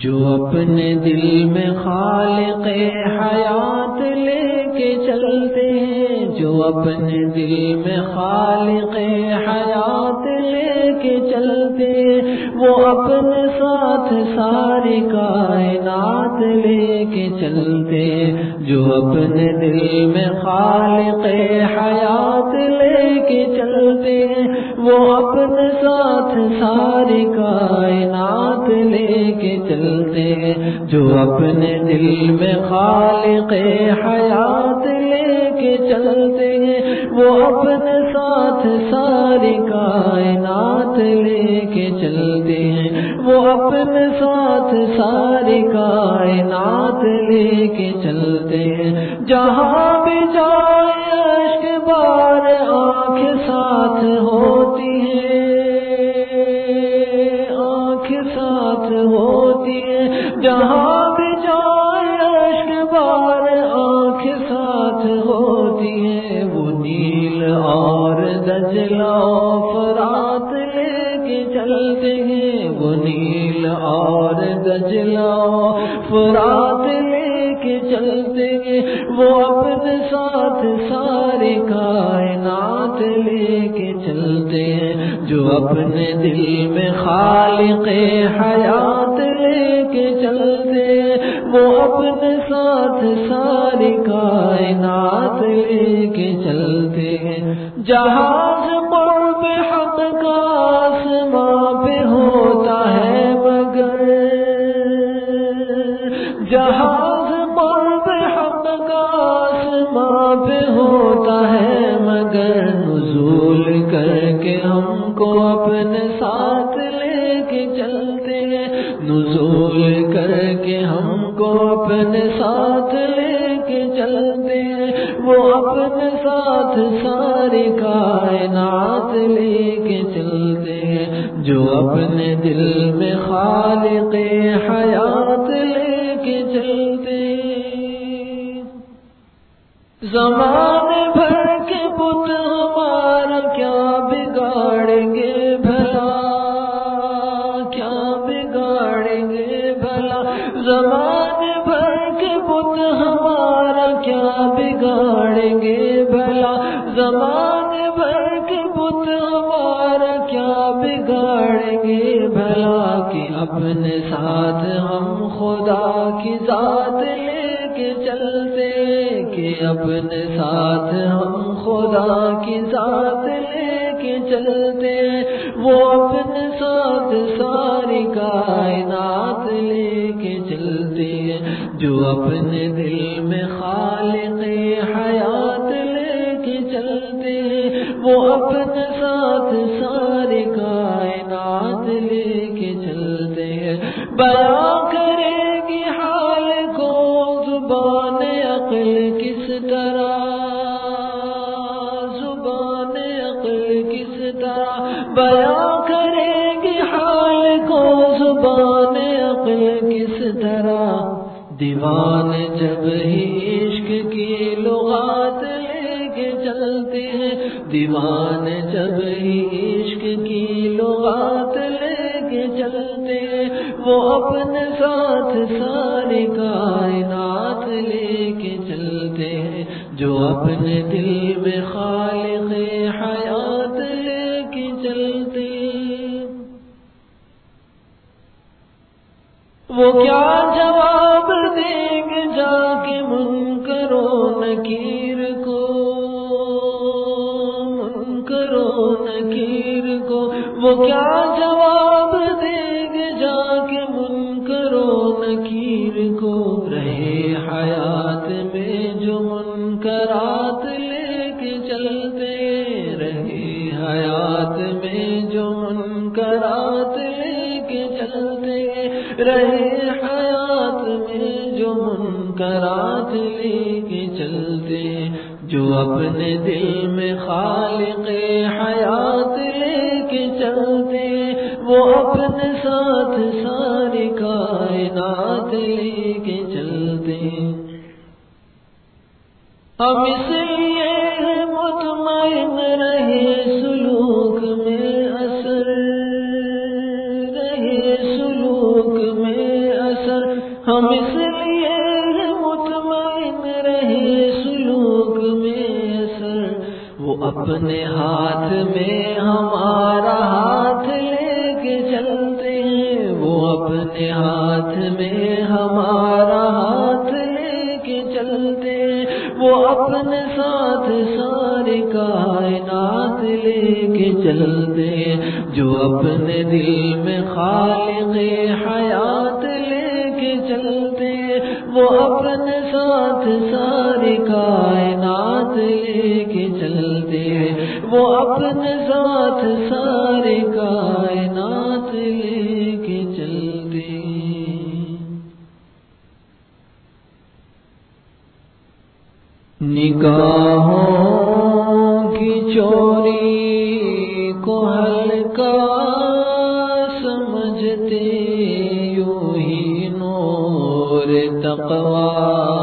جو اپنے دل میں خالق حیات لے کے چلتے ہیں، جو اپنے دل میں خالق حیات لے کے چلتے ہیں، وہ اپنے ساتھ ساری کائنات لے کے چلتے ہیں۔ جو اپنے دل میں خالق حیات لے کے چلتے ہیں، وہ اپنے ساتھ ساری کائنات چلتے ہیں، جو اپنے دل میں خالق حیات لے کے چلتے ہیں، وہ اپنے ساتھ ساری کائنات لے کے چلتے ہیں، وہ اپنے ساتھ ساری کائنات لے کے چلتے ہیں۔ جہاں بھی جائے عشق بار آنکھ ساتھ ہوتی ہے اور دجلا فرات لے کے چلتے ہیں وہ نیل اور دجلا فرات لے کے چلتے ہیں وہ اپنے ساتھ سارے کائنات لے کے چلتے ہیں جو اپنے دل میں خالق حیات لے کے چلتے ہیں وہ اپنے ساتھ ساری کائنات لے کے چلتے ہیں۔ جہاز قرب حق کا آسماں پہ ہوتا ہے مگر جہاز قرب حق کا آسماں پہ ہوتا ہے مگر نزول کر کے ہم کو اپنے ساتھ لے کر کے ہم کو اپنے ساتھ لے کے چلتے ہیں۔ وہ اپنے ساتھ ساری کائنات لے کے چلتے ہیں۔ جو اپنے دل میں خالق حیات لے کے چلتے زمانے بھر بھلا زمانے بھر کے بت ہمارا کیا بگاڑیں گے؟ بھلا زمانے بھر کے بت ہمارا کیا بگاڑیں گے؟ بھلا کہ اپنے ساتھ ہم خدا کی ذات لے کے چلتے، کہ اپنے ساتھ ہم خدا کی ذات لے کے چلتے۔ وہ اپنے ساتھ ساری کائنات لے کے چلتے جو اپنے دل میں خالق حیات لے کے چلتے وہ اپنے ساتھ ساری کائنات لے کے چلتے ہیں۔ بیاں کرے گی حال کو زبان عقل کس طرح؟ زبان عقل کس طرح؟ بیاں کرے گی حال کو زبان عقل کس طرح؟ دیوان جب ہی عشق کی لغات لے کے چلتے ہیں، دیوان جب ہی عشق کی لغات لے کے چلتے ہیں، وہ اپنے ساتھ ساری کائنات لے کے چلتے ہیں، جو اپنے دل میں خالق حیات لے وہ کیا جواب دیں گے جا کے منکرو نکیر کو؟ منکرو نکیر کو۔ وہ کیا جواب دیں گے جا کے منکرو نکیر کو؟ رہے حیات میں جو منکرات لے کے چلتے، رہے حیات میں جو منکرات لے رہے حیات میں جو منکرات لے کے چلتے، جو اپنے دل میں خالق حیات لے کے چلتے، وہ اپنے ساتھ ساری کائنات لے کے چلتے۔ ہم اس لیے مطمئن رہے ہم اس لیے مطمئن رہے سلوک میں سر۔ وہ اپنے ہاتھ میں ہمارا ہاتھ لے کے چلتے ہیں۔ وہ اپنے ہاتھ میں ہمارا ہاتھ لے کے چلتے ہیں۔ وہ اپنے ساتھ ساری کائنات لے کے چلتے ہیں۔ جو اپنے دل میں خالق حیات لے کے چلتے وہ اپنے ساتھ ساری کائنات لے کے چلتے وہ اپنے ساتھ ساری کائنات لے کے چلتے نگاہوں کی چوری تقوا